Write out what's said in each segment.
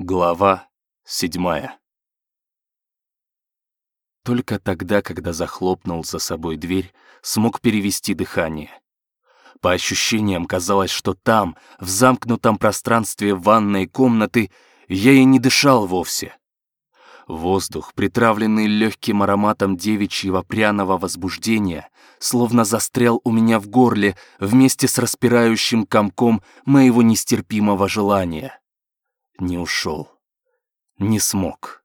Глава седьмая Только тогда, когда захлопнул за собой дверь, смог перевести дыхание. По ощущениям казалось, что там, в замкнутом пространстве ванной комнаты, я и не дышал вовсе. Воздух, притравленный легким ароматом девичьего пряного возбуждения, словно застрял у меня в горле вместе с распирающим комком моего нестерпимого желания. Не ушел. Не смог.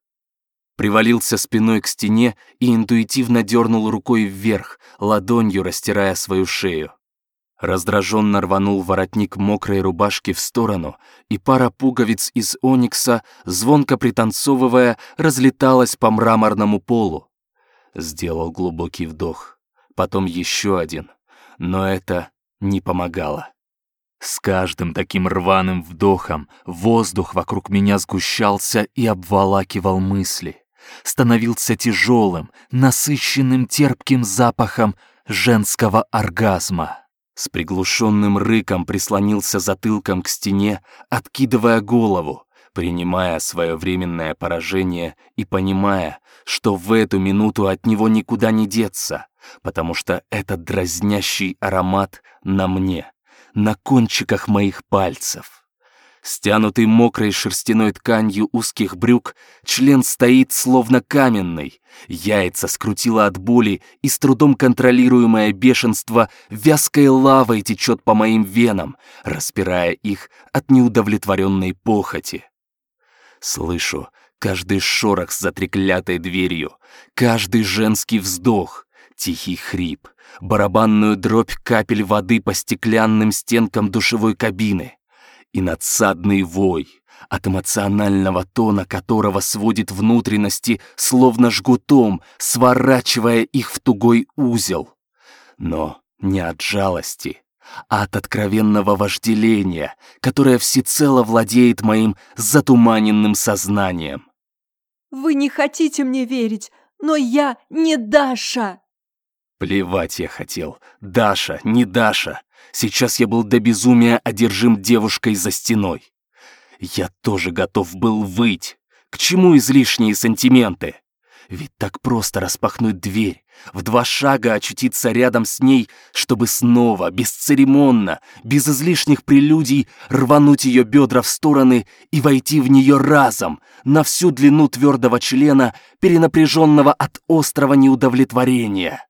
Привалился спиной к стене и интуитивно дернул рукой вверх, ладонью растирая свою шею. Раздраженно рванул воротник мокрой рубашки в сторону, и пара пуговиц из оникса, звонко пританцовывая, разлеталась по мраморному полу. Сделал глубокий вдох, потом еще один, но это не помогало. С каждым таким рваным вдохом воздух вокруг меня сгущался и обволакивал мысли. Становился тяжелым, насыщенным терпким запахом женского оргазма. С приглушенным рыком прислонился затылком к стене, откидывая голову, принимая свое временное поражение и понимая, что в эту минуту от него никуда не деться, потому что этот дразнящий аромат на мне, на кончиках моих пальцев. Стянутый мокрой шерстяной тканью узких брюк, член стоит словно каменный. Яйца скрутило от боли, и с трудом контролируемое бешенство вязкой лавой течет по моим венам, распирая их от неудовлетворенной похоти. Слышу каждый шорох за треклятой дверью, каждый женский вздох, тихий хрип, барабанную дробь капель воды по стеклянным стенкам душевой кабины и надсадный вой, от эмоционального тона которого сводит внутренности, словно жгутом, сворачивая их в тугой узел. Но не от жалости, а от откровенного вожделения, которое всецело владеет моим затуманенным сознанием. «Вы не хотите мне верить, но я не Даша!» Плевать я хотел. Даша, не Даша. Сейчас я был до безумия одержим девушкой за стеной. Я тоже готов был выть. К чему излишние сантименты? Ведь так просто распахнуть дверь, в два шага очутиться рядом с ней, чтобы снова, бесцеремонно, без излишних прелюдий, рвануть ее бедра в стороны и войти в нее разом, на всю длину твердого члена, перенапряженного от острого неудовлетворения.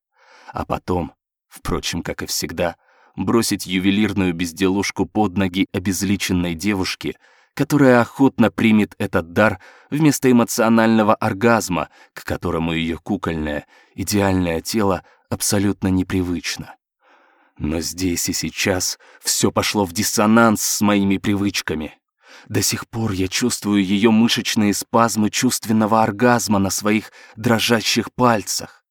А потом, впрочем, как и всегда, бросить ювелирную безделушку под ноги обезличенной девушке, которая охотно примет этот дар вместо эмоционального оргазма, к которому ее кукольное, идеальное тело абсолютно непривычно. Но здесь и сейчас все пошло в диссонанс с моими привычками. До сих пор я чувствую ее мышечные спазмы чувственного оргазма на своих дрожащих пальцах.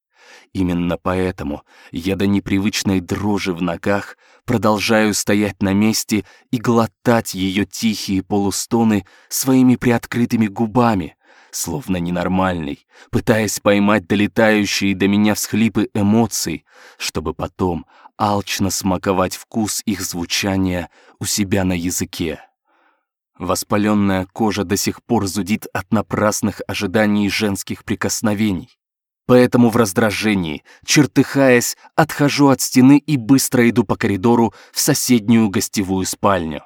Именно поэтому я до непривычной дрожи в ногах продолжаю стоять на месте и глотать ее тихие полустоны своими приоткрытыми губами, словно ненормальный, пытаясь поймать долетающие до меня всхлипы эмоций, чтобы потом алчно смаковать вкус их звучания у себя на языке. Воспаленная кожа до сих пор зудит от напрасных ожиданий женских прикосновений. Поэтому в раздражении, чертыхаясь, отхожу от стены и быстро иду по коридору в соседнюю гостевую спальню.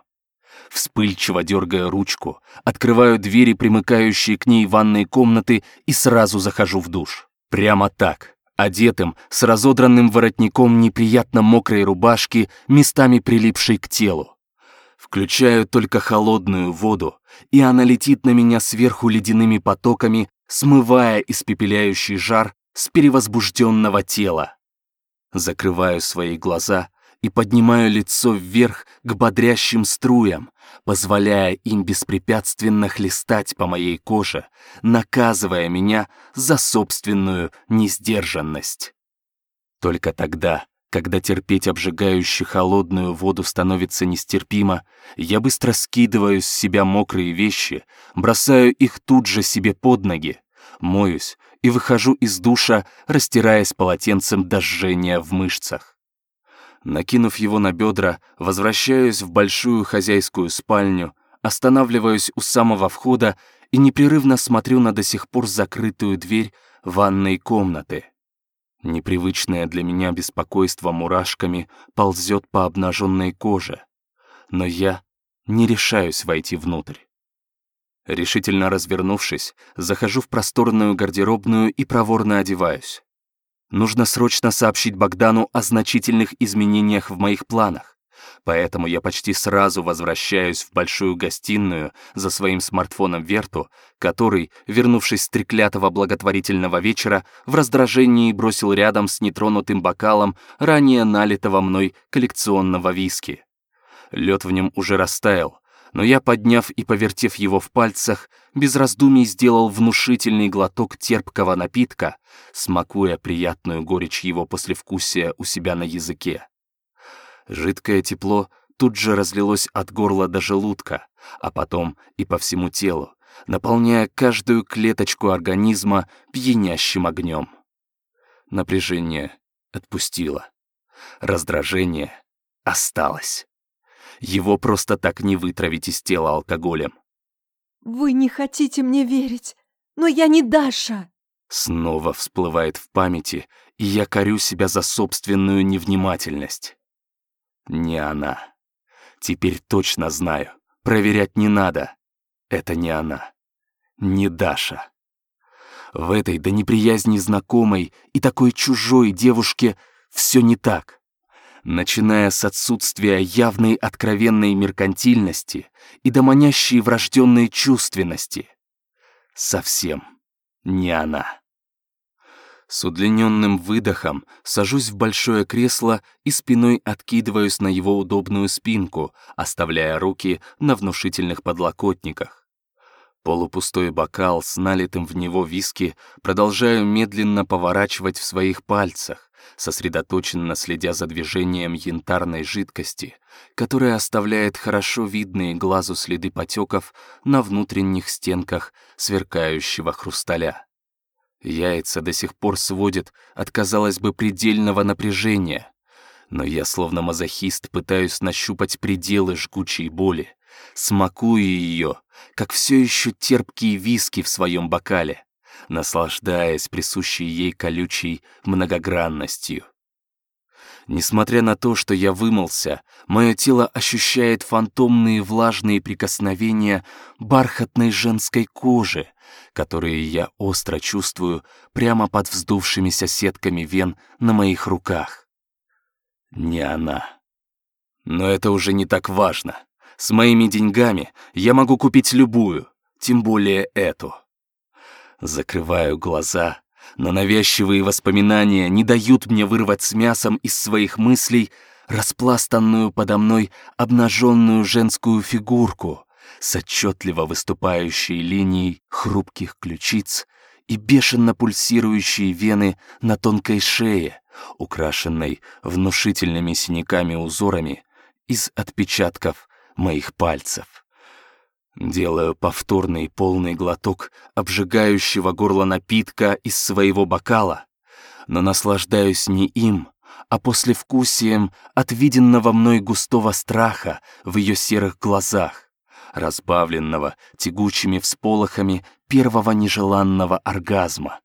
Вспыльчиво дергая ручку, открываю двери, примыкающие к ней ванной комнаты, и сразу захожу в душ. Прямо так, одетым, с разодранным воротником неприятно мокрой рубашки, местами прилипшей к телу. Включаю только холодную воду, и она летит на меня сверху ледяными потоками, смывая испепеляющий жар с перевозбужденного тела. Закрываю свои глаза и поднимаю лицо вверх к бодрящим струям, позволяя им беспрепятственно хлестать по моей коже, наказывая меня за собственную несдержанность. Только тогда когда терпеть обжигающую холодную воду становится нестерпимо, я быстро скидываю с себя мокрые вещи, бросаю их тут же себе под ноги, моюсь и выхожу из душа, растираясь полотенцем до жжения в мышцах. Накинув его на бедра, возвращаюсь в большую хозяйскую спальню, останавливаюсь у самого входа и непрерывно смотрю на до сих пор закрытую дверь ванной комнаты. Непривычное для меня беспокойство мурашками ползет по обнаженной коже, но я не решаюсь войти внутрь. Решительно развернувшись, захожу в просторную гардеробную и проворно одеваюсь. Нужно срочно сообщить Богдану о значительных изменениях в моих планах. Поэтому я почти сразу возвращаюсь в большую гостиную за своим смартфоном Верту, который, вернувшись с треклятого благотворительного вечера, в раздражении бросил рядом с нетронутым бокалом ранее налитого мной коллекционного виски. Лед в нем уже растаял, но я, подняв и повертев его в пальцах, без раздумий сделал внушительный глоток терпкого напитка, смакуя приятную горечь его послевкусия у себя на языке. Жидкое тепло тут же разлилось от горла до желудка, а потом и по всему телу, наполняя каждую клеточку организма пьянящим огнем. Напряжение отпустило. Раздражение осталось. Его просто так не вытравить из тела алкоголем. Вы не хотите мне верить, но я не Даша. Снова всплывает в памяти, и я корю себя за собственную невнимательность. Не она. Теперь точно знаю. Проверять не надо. Это не она. Не Даша. В этой до неприязни знакомой и такой чужой девушке все не так начиная с отсутствия явной откровенной меркантильности и до манящей врожденной чувственности. Совсем не она. С удлиненным выдохом сажусь в большое кресло и спиной откидываюсь на его удобную спинку, оставляя руки на внушительных подлокотниках. Полупустой бокал с налитым в него виски продолжаю медленно поворачивать в своих пальцах, сосредоточенно следя за движением янтарной жидкости, которая оставляет хорошо видные глазу следы потеков на внутренних стенках сверкающего хрусталя. Яйца до сих пор сводят от, казалось бы, предельного напряжения, но я, словно мазохист, пытаюсь нащупать пределы жгучей боли, смакуя ее, как все еще терпкие виски в своем бокале наслаждаясь присущей ей колючей многогранностью. Несмотря на то, что я вымылся, мое тело ощущает фантомные влажные прикосновения бархатной женской кожи, которые я остро чувствую прямо под вздувшимися сетками вен на моих руках. Не она. Но это уже не так важно. С моими деньгами я могу купить любую, тем более эту. Закрываю глаза, но навязчивые воспоминания не дают мне вырвать с мясом из своих мыслей распластанную подо мной обнаженную женскую фигурку с отчетливо выступающей линией хрупких ключиц и бешено пульсирующие вены на тонкой шее, украшенной внушительными синяками-узорами из отпечатков моих пальцев. Делаю повторный полный глоток обжигающего горло напитка из своего бокала, но наслаждаюсь не им, а послевкусием от виденного мной густого страха в ее серых глазах, разбавленного тягучими всполохами первого нежеланного оргазма.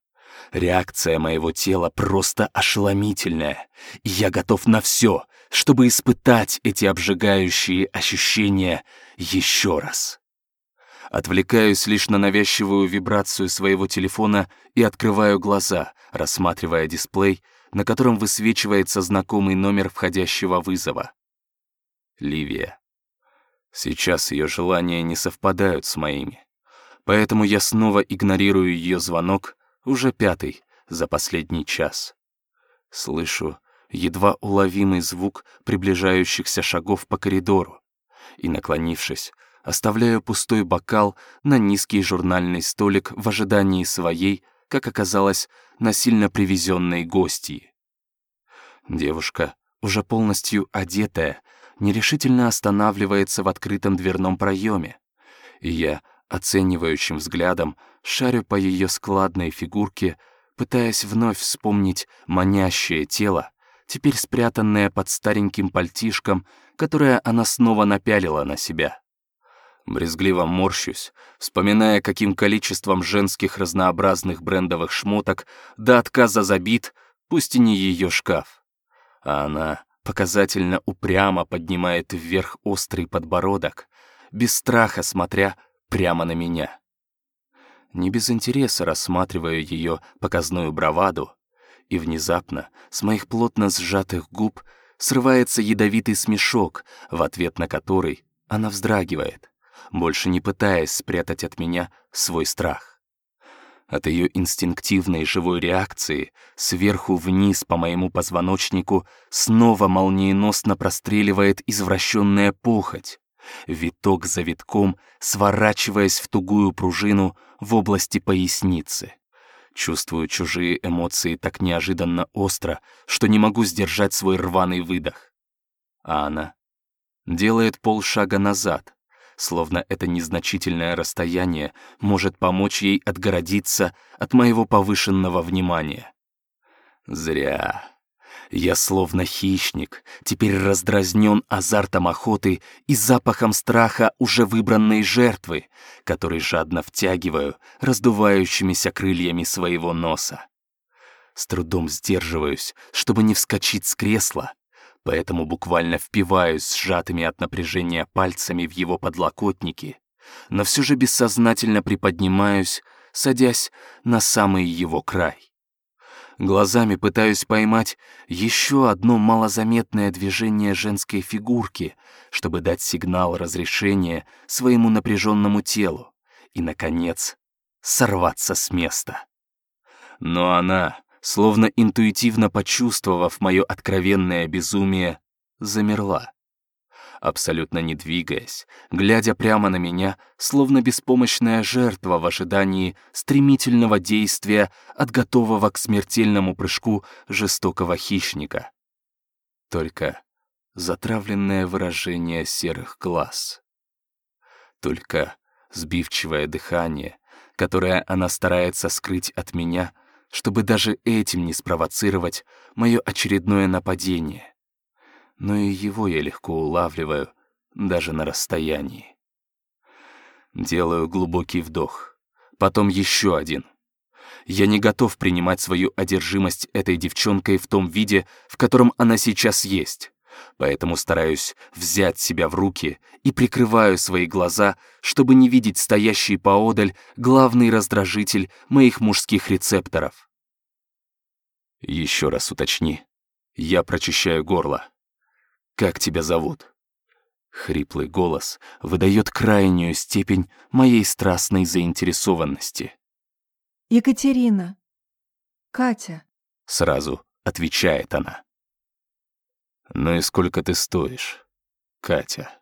Реакция моего тела просто ошеломительная, и я готов на все, чтобы испытать эти обжигающие ощущения еще раз. Отвлекаюсь лишь на навязчивую вибрацию своего телефона и открываю глаза, рассматривая дисплей, на котором высвечивается знакомый номер входящего вызова. Ливия. Сейчас ее желания не совпадают с моими. Поэтому я снова игнорирую ее звонок, уже пятый, за последний час. Слышу едва уловимый звук приближающихся шагов по коридору и, наклонившись, оставляю пустой бокал на низкий журнальный столик в ожидании своей, как оказалось, насильно привезенной гостьи. Девушка, уже полностью одетая, нерешительно останавливается в открытом дверном проеме, и я, оценивающим взглядом, шарю по ее складной фигурке, пытаясь вновь вспомнить манящее тело, теперь спрятанное под стареньким пальтишком, которое она снова напялила на себя. Брезгливо морщусь, вспоминая, каким количеством женских разнообразных брендовых шмоток до отказа забит, пусть и не ее шкаф. А она показательно упрямо поднимает вверх острый подбородок, без страха смотря прямо на меня. Не без интереса рассматриваю ее показную браваду, и внезапно с моих плотно сжатых губ срывается ядовитый смешок, в ответ на который она вздрагивает, больше не пытаясь спрятать от меня свой страх. От ее инстинктивной живой реакции сверху вниз по моему позвоночнику снова молниеносно простреливает извращенная похоть, виток за витком сворачиваясь в тугую пружину в области поясницы. Чувствую чужие эмоции так неожиданно остро, что не могу сдержать свой рваный выдох. А она делает полшага назад, словно это незначительное расстояние может помочь ей отгородиться от моего повышенного внимания. Зря. Я словно хищник, теперь раздразнен азартом охоты и запахом страха уже выбранной жертвы, который жадно втягиваю раздувающимися крыльями своего носа. С трудом сдерживаюсь, чтобы не вскочить с кресла, поэтому буквально впиваюсь сжатыми от напряжения пальцами в его подлокотники, но все же бессознательно приподнимаюсь, садясь на самый его край. Глазами пытаюсь поймать еще одно малозаметное движение женской фигурки, чтобы дать сигнал разрешения своему напряженному телу и, наконец, сорваться с места. Но она, словно интуитивно почувствовав мое откровенное безумие, замерла абсолютно не двигаясь, глядя прямо на меня, словно беспомощная жертва в ожидании стремительного действия от готового к смертельному прыжку жестокого хищника. Только затравленное выражение серых глаз. Только сбивчивое дыхание, которое она старается скрыть от меня, чтобы даже этим не спровоцировать мое очередное нападение но и его я легко улавливаю, даже на расстоянии. Делаю глубокий вдох, потом еще один. Я не готов принимать свою одержимость этой девчонкой в том виде, в котором она сейчас есть, поэтому стараюсь взять себя в руки и прикрываю свои глаза, чтобы не видеть стоящий поодаль главный раздражитель моих мужских рецепторов. Еще раз уточни. Я прочищаю горло. Как тебя зовут?» Хриплый голос выдает крайнюю степень моей страстной заинтересованности. «Екатерина. Катя». Сразу отвечает она. «Ну и сколько ты стоишь, Катя?»